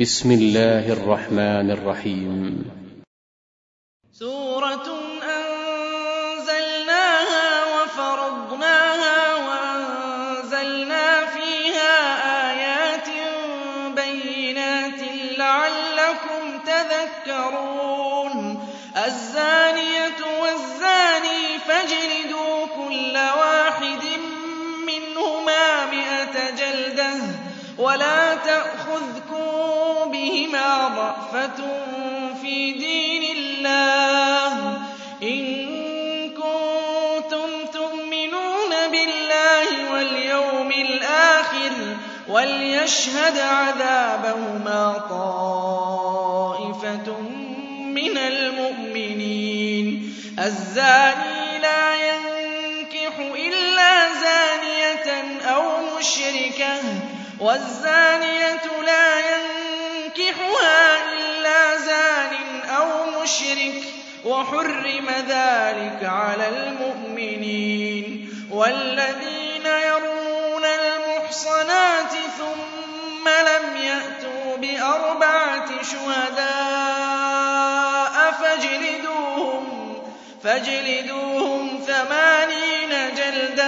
بسم الله الرحمن الرحيم. سورة في دين الله. إن كنتم تؤمنون بالله واليوم الآخر وليشهد عذابهما طائفة من المؤمنين. الزاني لا ينكح إلا زانية أو مشركة والزانية لا ينكحها إلا زان أو مشرك وحرم ذلك على المؤمنين والذين يرمون المحصنات ثم لم يأتوا بأربعة شهداء فاجلدوهم فاجلدوهم ثمانين جلدة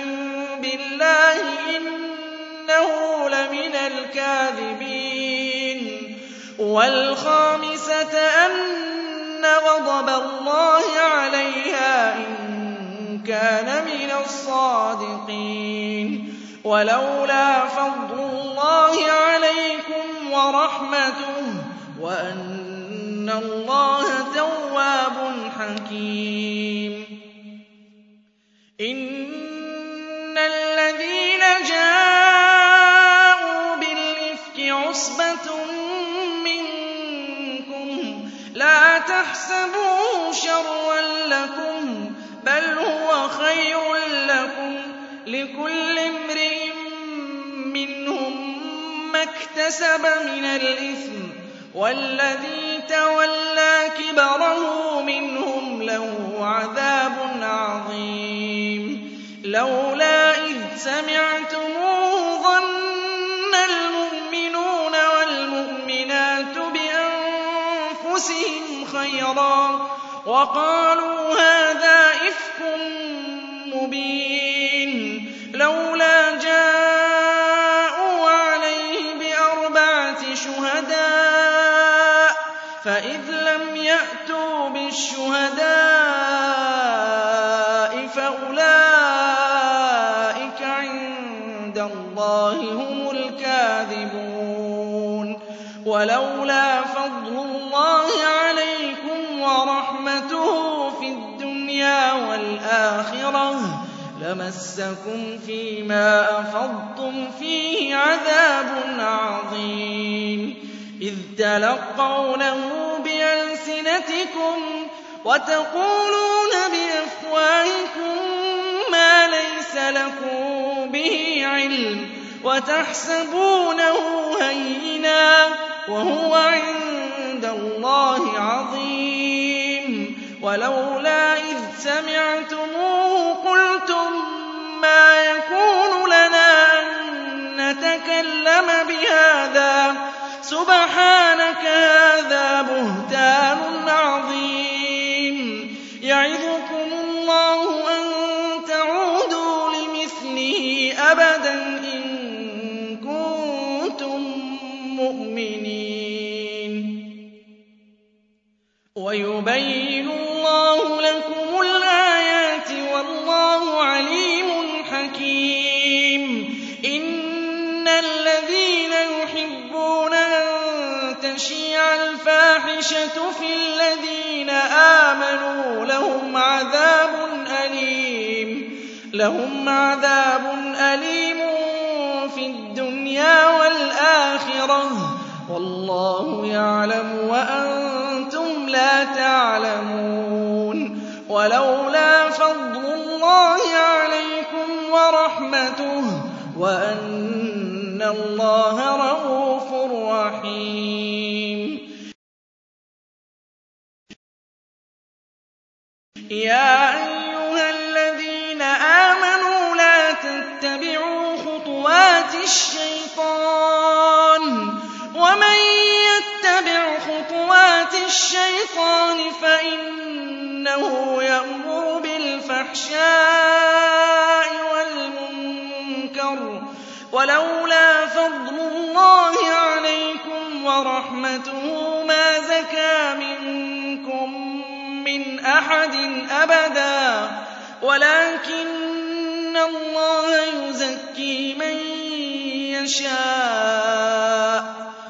بالله إنه لمن الكاذبين. والخامسة أن غضب الله عليها إن كان من الصادقين. ولولا فضل الله عليكم ورحمته وأن الله تواب تحسبوه شرا لكم بل هو خير لكم. لكل امرئ منهم ما اكتسب من الإثم والذي تولى كبره منهم له عذاب عظيم. لولا إذ سمعتموه ظن المؤمنون والمؤمنات بأنفسهم خيرا وقالوا هذا إفك مبين. لمسكم فيما أفضتم فيه عذاب عظيم. إذ تلقونه بألسنتكم وتقولون بأفواهكم ما ليس لكم به علم وتحسبونه هينا وهو عند الله عظيم. ولولا إذ سمعتموه قلتم يَكُونُ لَنَا أَن نَّتَكَلَّمَ بِهَٰذَا ۚ. سُبْحَانَكَ هَٰذَا بُهْتَانٌ عَظِيمٌ. يَعِظُكُمُ اللَّهُ أَن تَعُودُوا لِمِثْلِهِ أَبَدًا إِن كُنتُم مُّؤْمِنِينَ. تَشِيعَ الْفَاحِشَةُ فِي الَّذِينَ آمَنُوا لَهُمْ عَذَابٌ أَلِيمٌ. فِي الدُّنْيَا وَالْآخِرَةِ ۗ. وَاللَّهُ يَعْلَمُ وَأَنتُمْ لَا تَعْلَمُونَ. وَلَوْلَا فَضْلُ اللَّهِ عَلَيْكُمْ وَرَحْمَتُهُ وَأَنَّ اللَّهَ رَءُوفٌ يَا أَيُّهَا الَّذِينَ آمَنُوا لَا تَتَّبِعُوا خُطُوَاتِ الشَّيْطَانِ ۚ وَمَن يَتَّبِعْ خُطُوَاتِ الشَّيْطَانِ فَإِنَّهُ يَأْمُرُ بِالْفَحْشَاءِ يَشَاءُ ۗ.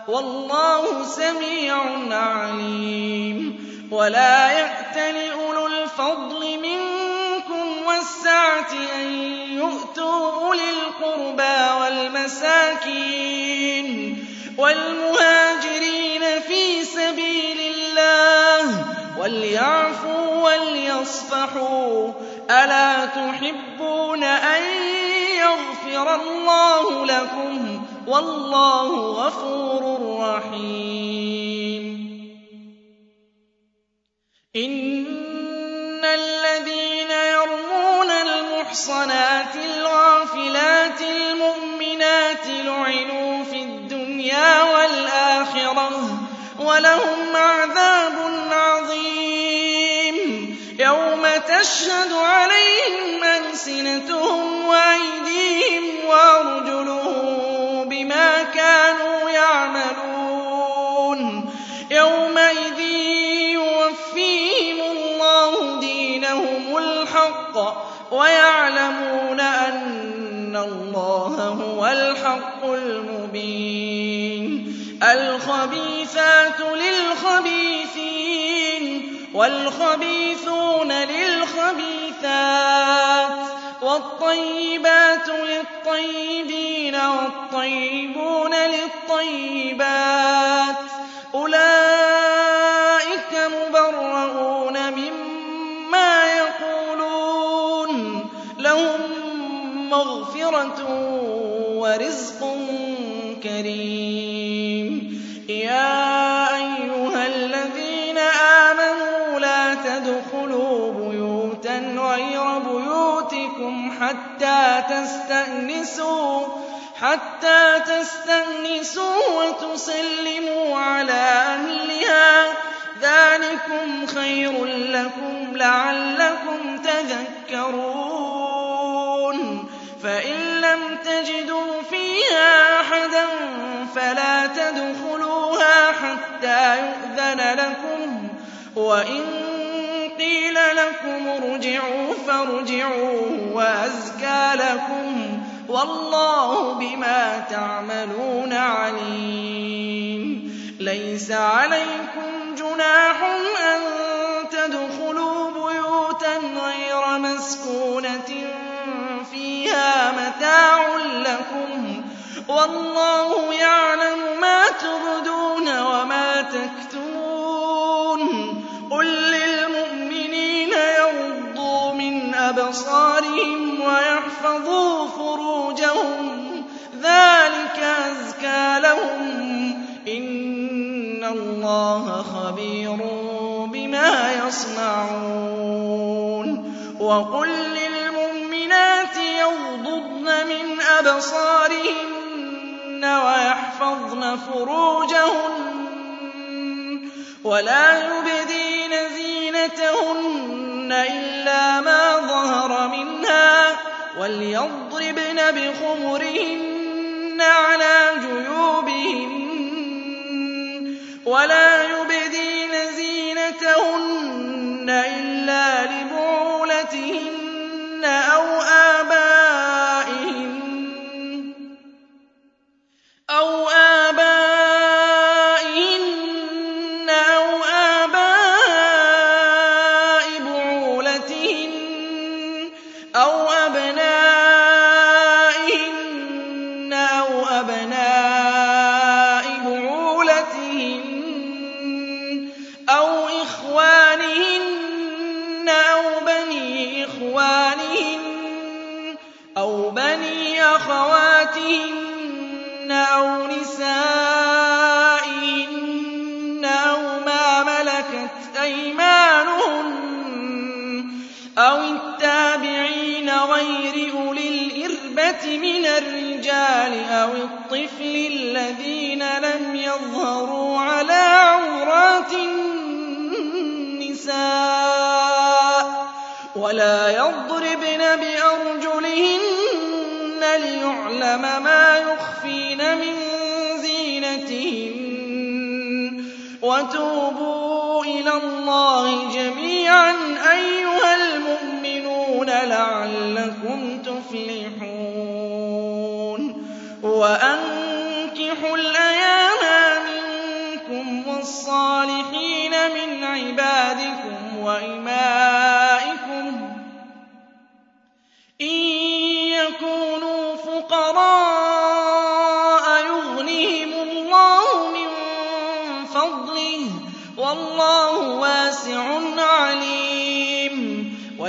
وَاللَّهُ سَمِيعٌ عَلِيمٌ. وَلَا يَأْتَلِ أُولُو الْفَضْلِ مِنكُمْ وَالسَّعَةِ أَن يُؤْتُوا أُولِي الْقُرْبَىٰ وَالْمَسَاكِينِ وَالْمُهَاجِرِينَ فِي سَبِيلِ اللَّهِ وَلْيَعْفُوا وَلْيَصْفَحُوا ۗ. أَلَا تُحِبُّونَ أَن يَغْفِرَ اللَّهُ لَكُمْ ۗ؟ وَاللَّهُ غَفُورٌ رَّحِيمٌ. إِنَّ الَّذِينَ يَرْمُونَ الْمُحْصَنَاتِ الْغَافِلَاتِ الْمُؤْمِنَاتِ لُعِنُوا فِي الدُّنْيَا وَالْآخِرَةِ ۖ وَلَهُمْ عَذَابٌ عَظِيمٌ. يَوْمَ تَشْهَدُ عَلَيْهِمْ أَلْسِنَتُهُمْ وَالْخَبِيثُونَ لِلْخَبِيثَاتِ وَالطَّيِّبَاتُ لِلطَّيِّبِينَ وَالطَّيِّبُونَ لِلطَّيِّبَاتِ ۚ أُولَٰئِكَ مُبَرَّءُونَ مِمَّا يَقُولُونَ ۖ لَهُم مَّغْفِرَةٌ وَرِزْقٌ حَتَّىٰ تَسْتَأْنِسُوا وَتُسَلِّمُوا عَلَىٰ أَهْلِهَا ۚ. ذَٰلِكُمْ خَيْرٌ لَّكُمْ لَعَلَّكُمْ تَذَكَّرُونَ. فَإِن لَّمْ تَجِدُوا فِيهَا أَحَدًا فَلَا تَدْخُلُوهَا حَتَّىٰ يُؤْذَنَ لَكُمْ ۖ. وَإِن قِيلَ لَكُمُ ارْجِعُوا فَارْجِعُوا هُوَ أَزْكَىٰ لَكُمْ ۚ وَاللَّهُ بِمَا تَعْمَلُونَ عَلِيمٌ. لَّيْسَ عَلَيْكُمْ جُنَاحٌ أَن تَدْخُلُوا بُيُوتًا غَيْرَ مَسْكُونَةٍ فِيهَا مَتَاعٌ لَّكُمْ ۚ وَاللَّهُ يَعْلَمُ مَا تُبْدُونَ وَمَا تَكْتُمُونَ أَبْصَارِهِمْ وَيَحْفَظُوا فُرُوجَهُمْ ۚ. ذَٰلِكَ أَزْكَىٰ لَهُمْ ۗ. إِنَّ اللَّهَ خَبِيرٌ بِمَا يَصْنَعُونَ. وَقُل لِّلْمُؤْمِنَاتِ يَغْضُضْنَ مِنْ أَبْصَارِهِنَّ وَيَحْفَظْنَ فُرُوجَهُنَّ. وَلَا يُبْدِينَ زِينَتَهُنَّ وَلْيَضْرِبْنَ بِخُمُرِهِنَّ عَلَىٰ جُيُوبِهِنَّ ۖ وَلَا يُبْدِينَ زِينَتَهُنَّ إن وَتُوبُوا إِلَى اللَّهِ جَمِيعًا أَيُّهَا الْمُؤْمِنُونَ لَعَلَّكُمْ تُفْلِحُونَ.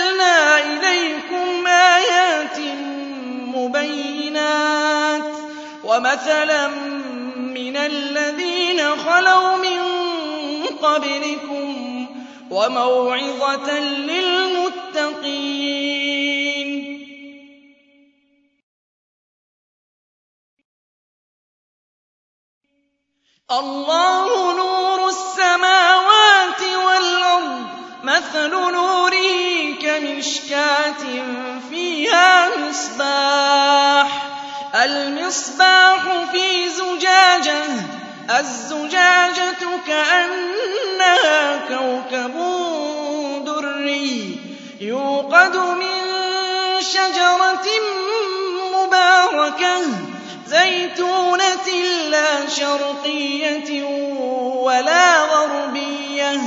أَنزَلْنَا إِلَيْكُمْ آيَاتٍ مُّبَيِّنَاتٍ وَمَثَلًا مِّنَ الَّذِينَ خَلَوْا مِن قَبْلِكُمْ وَمَوْعِظَةً لِّلْمُتَّقِينَ. اللَّهُ نُورُ السَّمَاوَاتِ وَالْأَرْضِ ۚ مَثَلُ نُورِهِ كَمِشْكَاةٍ فِيهَا مِصْبَاحٌ ۖ. الْمِصْبَاحُ فِي زُجَاجَةٍ ۖ الزُّجَاجَةُ كَأَنَّهَا كَوْكَبٌ دُرِّيٌّ يُوقَدُ مِن شَجَرَةٍ مُّبَارَكَةٍ زَيْتُونَةٍ لَّا شَرْقِيَّةٍ وَلَا غَرْبِيَّةٍ.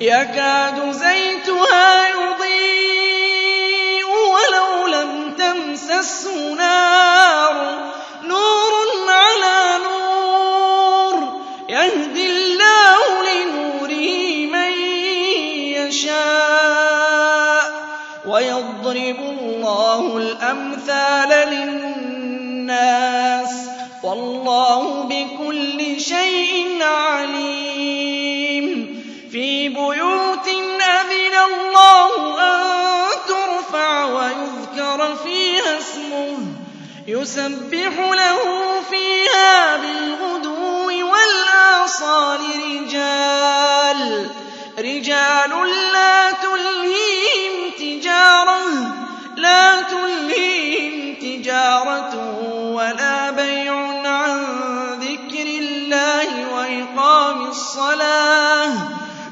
يَكَادُ زَيْتُهَا تَمْسَسْهُ نَارٌ ۚ نُّورٌ عَلَىٰ نُورٍ ۗ يَهْدِي اللَّهُ لِنُورِهِ مَن يَشَاءُ ۚ وَيَضْرِبُ اللَّهُ الْأَمْثَالَ لِلنَّاسِ ۗ وَاللَّهُ بِكُلِّ شَيْءٍ عَلِيمٌ. فِي بُيُوتٍ اسْمُهُ يُسَبِّحُ لَهُ فِيهَا بِالْغُدُوِّ وَالْآصَالِ رِجَالٌ لَّا تُلْهِيهِمْ تِجَارَةٌ وَلَا بَيْعٌ عَن ذِكْرِ اللَّهِ وَإِقَامِ الصَّلَاةِ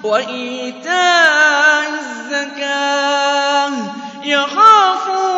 وَإِيتَاءِ الزَّكَاةِ يَخَافُونَ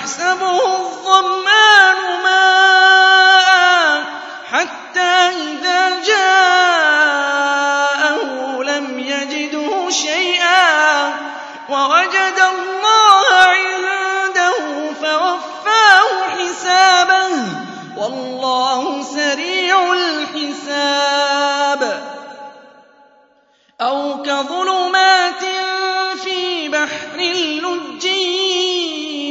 يحسبه الظمآن ماء حتى إذا جاءه لم يجده شيئا ووجد الله عنده فوفاه حسابه والله سريع الحساب أو كظلمات في بحر اللج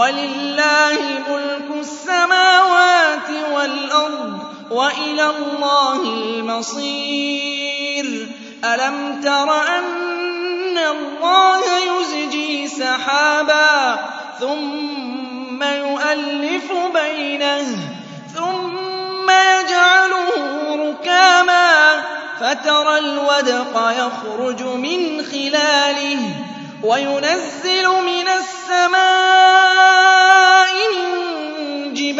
وَلِلَّهِ مُلْكُ السَّمَاوَاتِ وَالْأَرْضِ ۖ وَإِلَى اللَّهِ الْمَصِيرُ. أَلَمْ تَرَ أَنَّ اللَّهَ يُزْجِي سَحَابًا ثُمَّ يُؤَلِّفُ بَيْنَهُ ثُمَّ يَجْعَلُهُ رُكَامًا فَتَرَى الْوَدْقَ يَخْرُجُ مِنْ خِلَالِهِ وَيُنَزِّلُ مِنَ السَّمَاءِ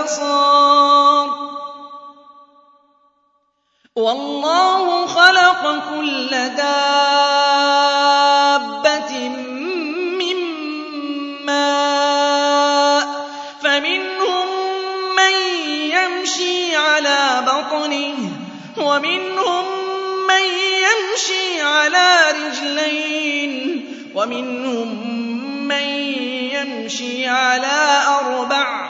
الْأَبْصَارِ. وَاللَّهُ خَلَقَ كُلَّ دَابَّةٍ مِّن مَّاءٍ ۖ فَمِنْهُم مَّن يَمْشِي عَلَىٰ بَطْنِهِ وَمِنْهُم مَّن يَمْشِي عَلَىٰ رِجْلَيْنِ وَمِنْهُم مَّن يَمْشِي عَلَىٰ أَرْبَعٍ ۚ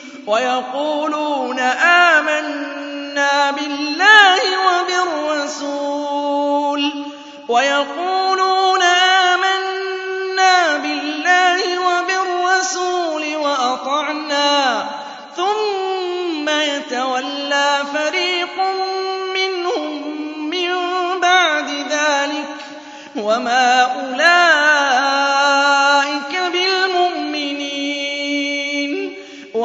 وَيَقُولُونَ آمَنَّا بِاللَّهِ وَبِالرَّسُولِ. وَيَقُولُونَ آمَنَّا بِاللَّهِ وَبِالرَّسُولِ وَأَطَعْنَا. ثُمَّ يَتَوَلَّىٰ فَرِيقٌ مِّنْهُم مِّن بَعْدِ ذَٰلِكَ ۚ. وَمَا أُولَٰئِكَ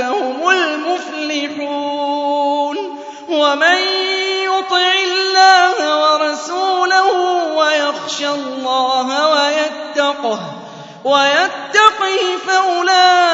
هُمُ الْمُفْلِحُونَ. وَمَن يُطِعِ اللَّهَ وَرَسُولَهُ وَيَخْشَ اللَّهَ وَيَتَّقْهِ فَأُولَٰئِكَ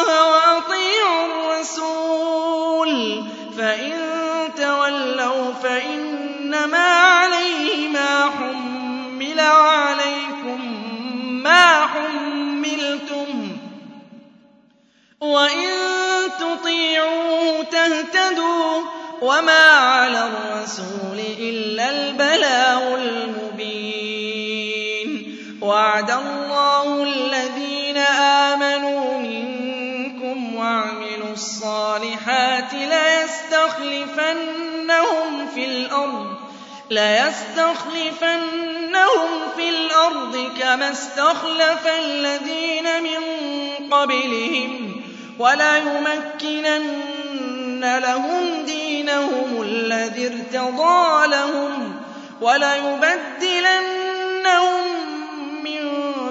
حُمِّلَ وَعَلَيْكُم مَّا حُمِّلْتُمْ ۖ وَإِن تُطِيعُوهُ تَهْتَدُوا ۚ وَمَا عَلَى الرَّسُولِ إِلَّا الْبَلَاغُ الْمُبِينُ. وَعَدَ اللَّهُ الَّذِينَ آمَنُوا مِنكُمْ وَعَمِلُوا الصَّالِحَاتِ لَيَسْتَخْلِفَنَّهُمْ فِي الْأَرْضِ كَمَا اسْتَخْلَفَ الَّذِينَ مِن قَبْلِهِمْ وَلَيُمَكِّنَنَّ لَهُمْ دِينَهُمُ الَّذِي ارْتَضَىٰ لَهُمْ وَلَيُبَدِّلَنَّهُم مِّن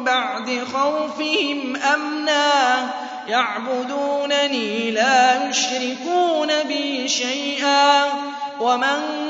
بَعْدِ خَوْفِهِمْ أَمْنًا يَعْبُدُونَنِي لَا يُشْرِكُونَ بِي شَيْئًا ۖ وَمَن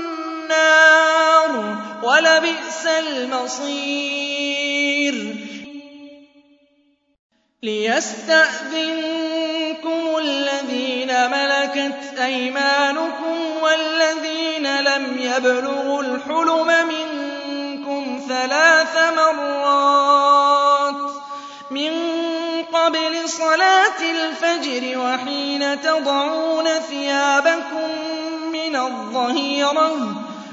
وَلَبِئْسَ الْمَصِيرُ. لِيَسْتَأْذِنكُمُ الَّذِينَ مَلَكَتْ أَيْمَانُكُمْ وَالَّذِينَ لَمْ يَبْلُغُوا الْحُلُمَ مِنكُمْ ثَلَاثَ مَرَّاتٍ مِّن قَبْلِ صَلَاةِ الْفَجْرِ وَحِينَ تَضَعُونَ ثِيَابَكُم مِّنَ الظَّهِيرَةِ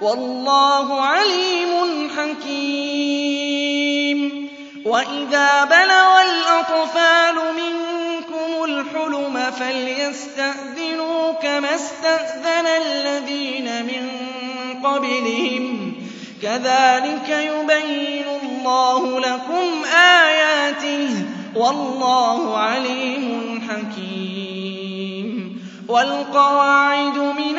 وَاللَّهُ عَلِيمٌ حَكِيمٌ. وَإِذَا بَلَغَ الْأَطْفَالُ مِنكُمُ الْحُلُمَ فَلْيَسْتَأْذِنُوا كَمَا اسْتَأْذَنَ الَّذِينَ مِن قَبْلِهِمْ ۚ. كَذَٰلِكَ يُبَيِّنُ اللَّهُ لَكُمْ آيَاتِهِ ۗ. وَاللَّهُ عَلِيمٌ حَكِيمٌ. وَالْقَوَاعِدُ مِنَ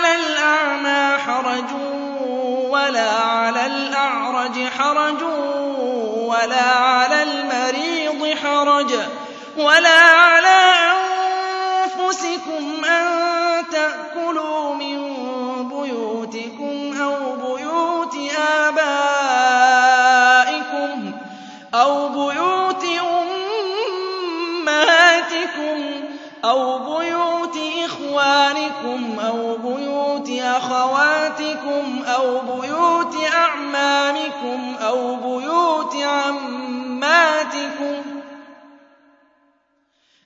عَلَى الْأَعْمَىٰ حَرَجٌ وَلَا عَلَى الْأَعْرَجِ حَرَجٌ وَلَا عَلَى الْمَرِيضِ حَرَجٌ وَلَا عَلَىٰ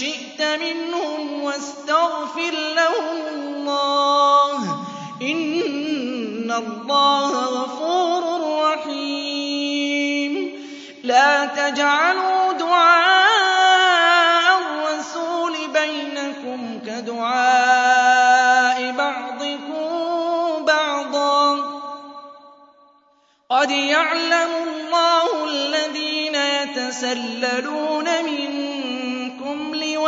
شِئْتَ مِنْهُمْ وَاسْتَغْفِرْ لَهُمُ اللَّهَ ۚ. إِنَّ اللَّهَ غَفُورٌ رَّحِيمٌ. لَّا تَجْعَلُوا دُعَاءَ الرَّسُولِ بَيْنَكُمْ كَدُعَاءِ بَعْضِكُم بَعْضًا ۚ. قَدْ يَعْلَمُ اللَّهُ الَّذِينَ يَتَسَلَّلُونَ مِنكُمْ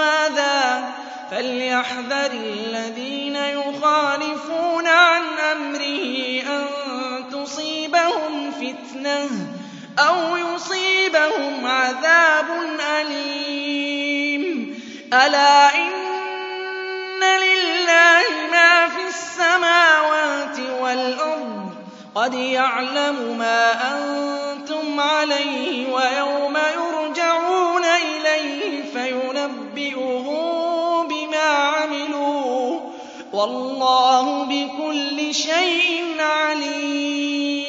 لِوَاذًا ۚ فَلْيَحْذَرِ الَّذِينَ يُخَالِفُونَ عَنْ أَمْرِهِ أَن تُصِيبَهُمْ فِتْنَةٌ أَوْ يُصِيبَهُمْ عَذَابٌ أَلِيمٌ. أَلَا إِنَّ لِلَّهِ مَا فِي السَّمَاوَاتِ وَالْأَرْضِ ۚ؟ قَدْ يَعْلَمُ مَا أَنتُمْ عَلَيْهِ وَيَوْمَ يُرْجَعُونَ إِلَيْهِ. وَاللَّهُ بِكُلِّ شَيْءٍ عَلِيمٌ.